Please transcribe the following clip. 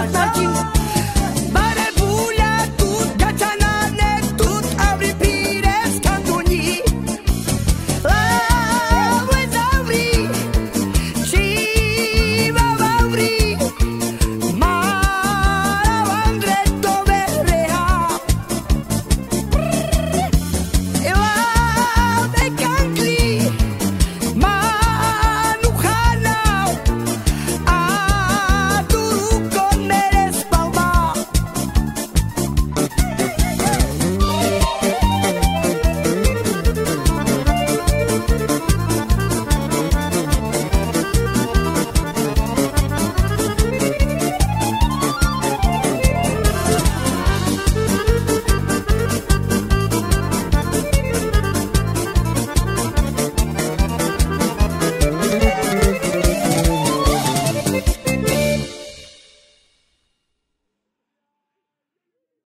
What's up?